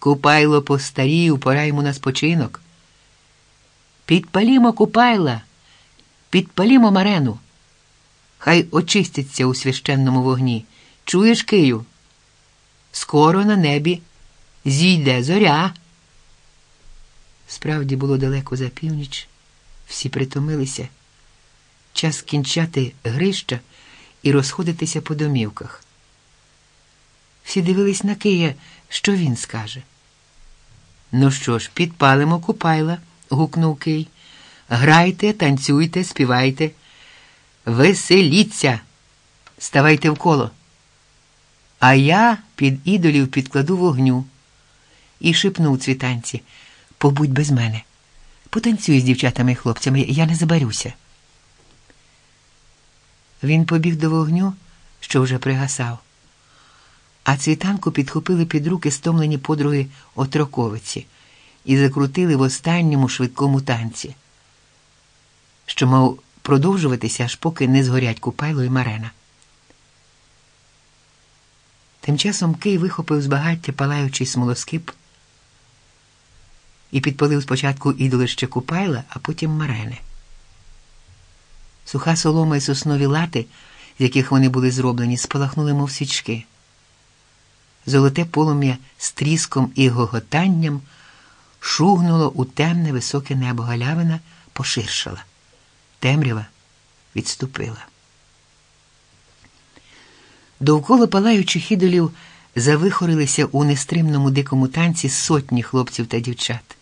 Купайло постарів, пора йому на спочинок. Підпалімо купайла, підпалімо марену. Хай очиститься у священному вогні. Чуєш, Кию? Скоро на небі зійде зоря. Справді було далеко за північ, всі притомилися. Час кінчати грища і розходитися по домівках. Всі дивились на Кия, що він скаже. Ну що ж, підпалимо купайла, гукнув Кий. Грайте, танцюйте, співайте, веселіться, ставайте в коло. А я під ідолів підкладу вогню і шепнув цвітанці побудь без мене. Потанцюй з дівчатами і хлопцями, я не забарюся. Він побіг до вогню, що вже пригасав, а цвітанку підхопили під руки стомлені подруги отроковиці і закрутили в останньому швидкому танці, що мав продовжуватися, аж поки не згорять Купайло і Марена. Тим часом Кий вихопив з багаття палаючий смолоскип і підпалив спочатку ідолище Купайла, а потім Марени. Суха солома і соснові лати, з яких вони були зроблені, спалахнули, мов свічки. Золоте полум'я з тріском і гоготанням шугнуло у темне високе небо галявина, поширшала. Темрява відступила. Довкола палаючих ідолів завихорилися у нестримному дикому танці сотні хлопців та дівчат.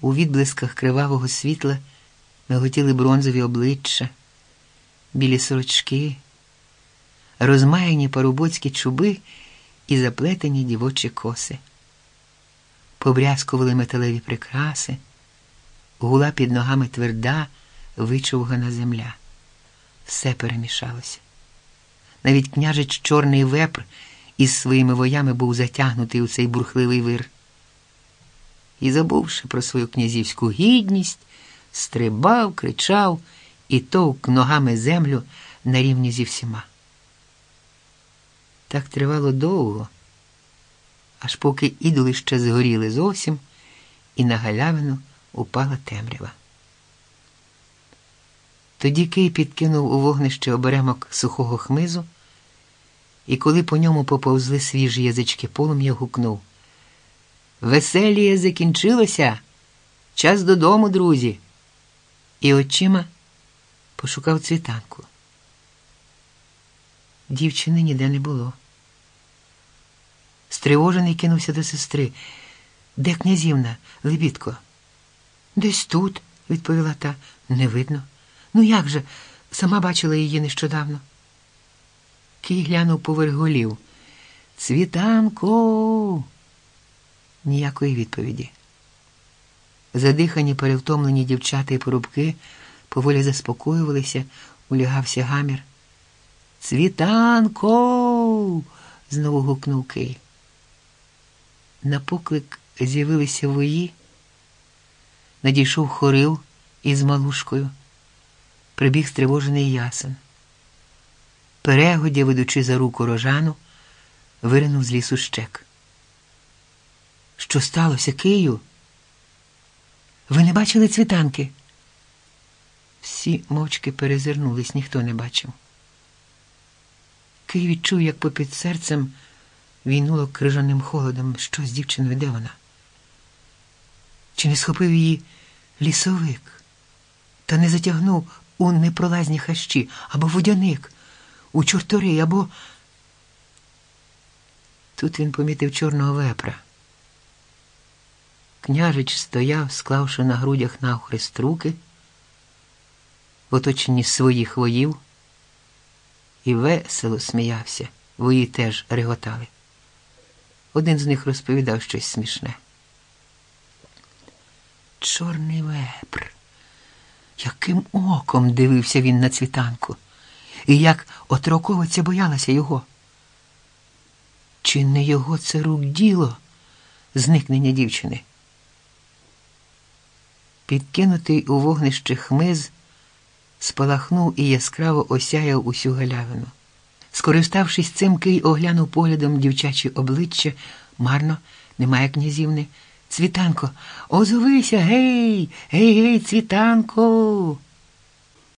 У відблисках кривавого світла миготіли бронзові обличчя, білі сорочки, розмаяні парубоцькі чуби і заплетені дівочі коси. Побрязкували металеві прикраси, гула під ногами тверда, вичовгана земля. Все перемішалося. Навіть княжич Чорний вепр із своїми воями був затягнутий у цей бурхливий вир. І, забувши про свою князівську гідність, стрибав, кричав і товк ногами землю на рівні зі всіма. Так тривало довго, аж поки ідоли ще згоріли зовсім, і на галявину упала темрява. Тоді Кий підкинув у вогнище оберемок сухого хмизу, і коли по ньому поповзли свіжі язички полум'я, гукнув Веселіє закінчилося. Час додому, друзі. І очима пошукав цвітанку. Дівчини ніде не було. Стривожений кинувся до сестри. Де князівна, лебідко? Десь тут, відповіла та. Не видно. Ну як же? Сама бачила її нещодавно. Кій глянув поверх голів. Цвітанко. Ніякої відповіді. Задихані, перевтомлені дівчата і порубки поволі заспокоювалися, улягався гамір. Цвітанко. знову гукнув Кий. На поклик з'явилися вої, надійшов хорил із малушкою, прибіг стривожений ясен. Перегодя, ведучи за руку рожану, виринув з лісу щек. Що сталося, Кию? Ви не бачили цвітанки? Всі мовчки перезирнулись, ніхто не бачив. Кий відчув, як попід серцем війнуло крижаним холодом, що з дівчиною де вона? Чи не схопив її лісовик, та не затягнув у непролазні хащі або водяник, у чортори, або. Тут він помітив чорного вепра. Княжич стояв, склавши на грудях навхрест руки, в оточенні своїх воїв, і весело сміявся, вої теж реготали. Один з них розповідав щось смішне. Чорний вепр. Яким оком дивився він на цвітанку, і як отроковиця боялася його. Чи не його це рук діло зникнення дівчини? Підкинутий у вогнище хмиз спалахнув і яскраво осяяв усю галявину. Скориставшись цим, Кий оглянув поглядом дівчачі обличчя, Марно, немає князівни. Цвітанко, озовися, гей, гей, гей, цвітанко.